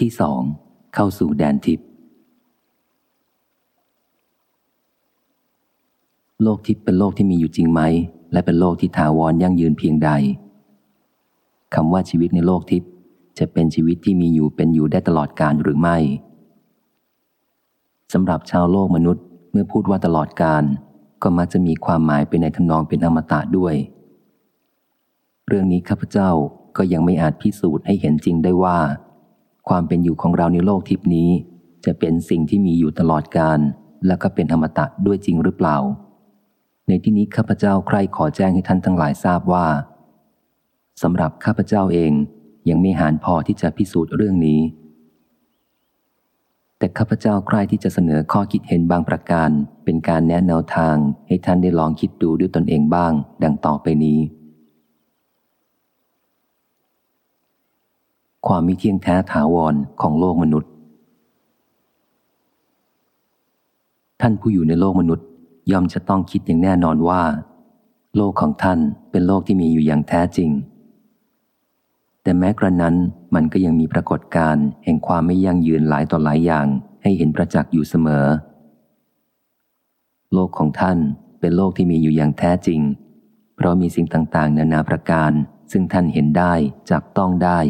ที่สองเข้าสู่แดนทิพย์โลกทิพย์เป็นโลกที่มีอยู่จริงไหม และเป็นโลกที่ถาวรยั่งยืนเพียงใดคำว่าชีวิตในโลกทิพย์จะเป็นชีวิตที่มีอยู่เป็นอยู่ได้ตลอดกาลหรือไม่สำหรับชาวโลกมนุษย์เมื่อพูดว่าตลอดกาลก็มักจะมีความหมายไปในทำนองเป็นอมตะด้วย เรื่องนี้ข้าพเจ้าก็ยังไม่อาจพิสูจน์ให้เห็นจริงได้ว่า ความเป็นอยู่ของเราในโลกทิพนี้ จะเป็นสิ่งที่มีอยู่ตลอดกาลและก็เป็นอมตะด้วยจริงหรือเปล่า ในที่นี้ข้าพเจ้าใคร่ขอแจ้งให้ท่านทั้งหลายทราบว่าสำหรับข้าพเจ้าเองยังไม่หานพอที่จะพิสูจน์เรื่องนี้ แต่ข้าพเจ้าใคร่ที่จะเสนอข้อคิดเห็นบางประการ เป็นการแนะแนวทางให้ท่านได้ลองคิดดูด้วยตนเองบ้าง ดังต่อไปนี้ ความมิเที่ยงแท้ถาวรของโลกมนุษย์ ท่านผู้อยู่ในโลกมนุษย์ย่อมจะต้องคิดอย่างแน่นอนว่า โลกของท่านเป็นโลกที่มีอยู่อย่างแท้จริง แต่แม้กระนั้นมันก็ยังมีปรากฏการณ์แห่งความไม่ยั่งยืนหลายต่อหลายอย่างให้เห็นประจักษ์อยู่เสมอ โลกของท่านเป็นโลกที่มีอยู่อย่างแท้จริง เพราะมีสิ่งต่างๆ นานาประการซึ่งท่านเห็นได้จับต้องได้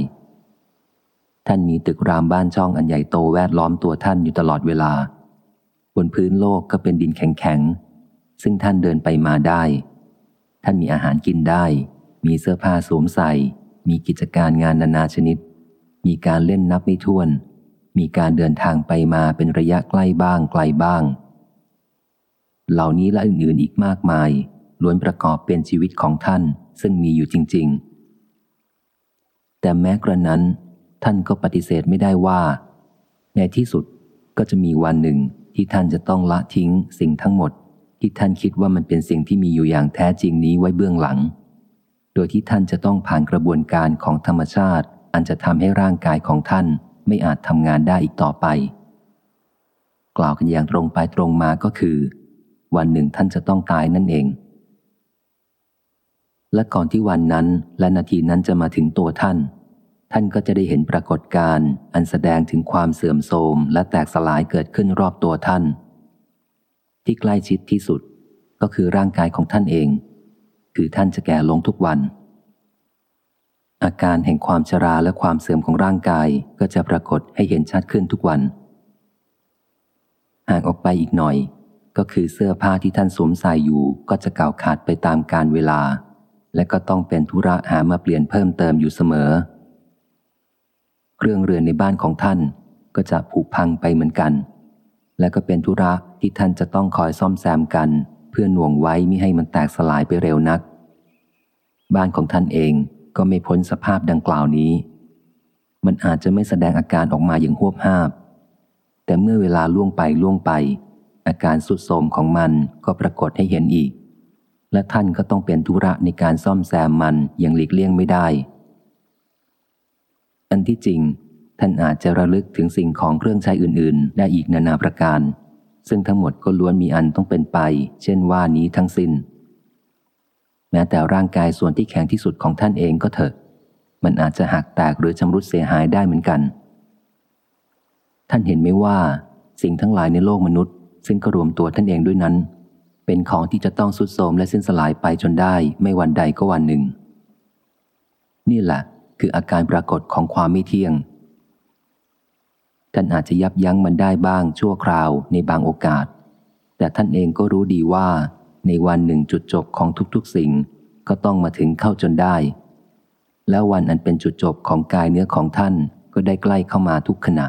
ท่านมีตึกรามบ้านช่องอันใหญ่โตแวดล้อมตัวท่านอยู่ตลอดเวลา บนพื้นโลกก็เป็นดินแข็งๆ ซึ่งท่านเดินไปมาได้ ท่านมีอาหารกินได้ มีเสื้อผ้าสวมใส่ มีกิจการงานนานาชนิด มีการเล่นนับไม่ถ้วน มีการเดินทางไปมาเป็นระยะใกล้บ้างไกลบ้าง เหล่านี้และอื่นๆอีกมากมาย ล้วนประกอบเป็นชีวิตของท่านซึ่งมีอยู่จริง ๆ แต่แม้กระนั้น ท่านก็ปฏิเสธไม่ได้ว่า ในที่สุดก็จะมีวันหนึ่งที่ท่านจะต้องละทิ้งสิ่งทั้งหมด ที่ท่านคิดว่ามันเป็นสิ่งที่มีอยู่อย่างแท้จริงนี้ไว้เบื้องหลัง โดยที่ท่านจะต้องผ่านกระบวนการของธรรมชาติ อันจะทำให้ร่างกายของท่านไม่อาจทำงานได้อีกต่อไป กล่าวกันอย่างตรงไปตรงมาก็คือ วันหนึ่งท่านจะต้องตายนั่นเอง และก่อนที่วันนั้นและนาทีนั้นจะมาถึงตัวท่าน ท่านก็จะได้เห็นปรากฏการณ์อันแสดงถึงความเสื่อมโทรมและแตกสลายเกิดขึ้นรอบตัวท่าน ที่ใกล้ชิดที่สุดก็คือร่างกายของท่านเอง คือท่านจะแก่ลงทุกวัน อาการแห่งความชราและความเสื่อมของร่างกายก็จะปรากฏให้เห็นชัดขึ้นทุกวันห่างออกไปอีกหน่อย ก็คือเสื้อผ้าที่ท่านสวมใส่อยู่ก็จะเก่าขาดไปตามกาลเวลา และก็ต้องเป็นธุระหามาเปลี่ยนเพิ่มเติมอยู่เสมอ เรื่องเรือนในบ้านของท่าน ก็จะผุพังไปเหมือนกัน และก็เป็นธุระที่ท่านจะต้องคอยซ่อมแซมกัน เพื่อหน่วงไว้มิให้มันแตกสลายไปเร็วนัก บ้านของท่านเองก็ไม่พ้นสภาพดังกล่าวนี้ มันอาจจะไม่แสดงอาการออกมาอย่างหวบห้าบ แต่เมื่อเวลาล่วงไปล่วงไป อาการสุดโทมของมันก็ปรากฏให้เห็นอีก และท่านก็ต้องเป็นธุระในการซ่อมแซมมันอย่างหลีกเลี่ยงไม่ได้ อันที่จริง ท่านอาจจะระลึกถึงสิ่งของเครื่องใช้อื่น ๆ ได้อีกนานาประการ ซึ่งทั้งหมดก็ล้วนมีอันต้องเป็นไป เช่นว่านี้ทั้งสิน้น แม้แต่ร่างกายส่วนที่แข็งที่สุดของท่านเองก็เถอะ มันอาจจะหักแตกหรือชำรุดเสียหายได้เหมือนกัน ท่านเห็นไหมว่า สิ่งทั้งหลายในโลกมนุษย์ ซึ่งก็รวมตัวท่านเองด้วยนั้น เป็นของที่จะต้องสุดโทมและสิ้นสลายไปจนได้ไม่วันใดก็วันหนึ่งนี่แหละ คืออาการปรากฏของความไม่เที่ยง ท่านอาจจะยับยั้งมันได้บ้างชั่วคราวในบางโอกาส แต่ท่านเองก็รู้ดีว่า ในวันหนึ่งจุดจบของทุกๆสิ่งก็ต้องมาถึงเข้าจนได้ แล้ววันอันเป็นจุดจบของกายเนื้อของท่านก็ได้ใกล้เข้ามาทุกขณะ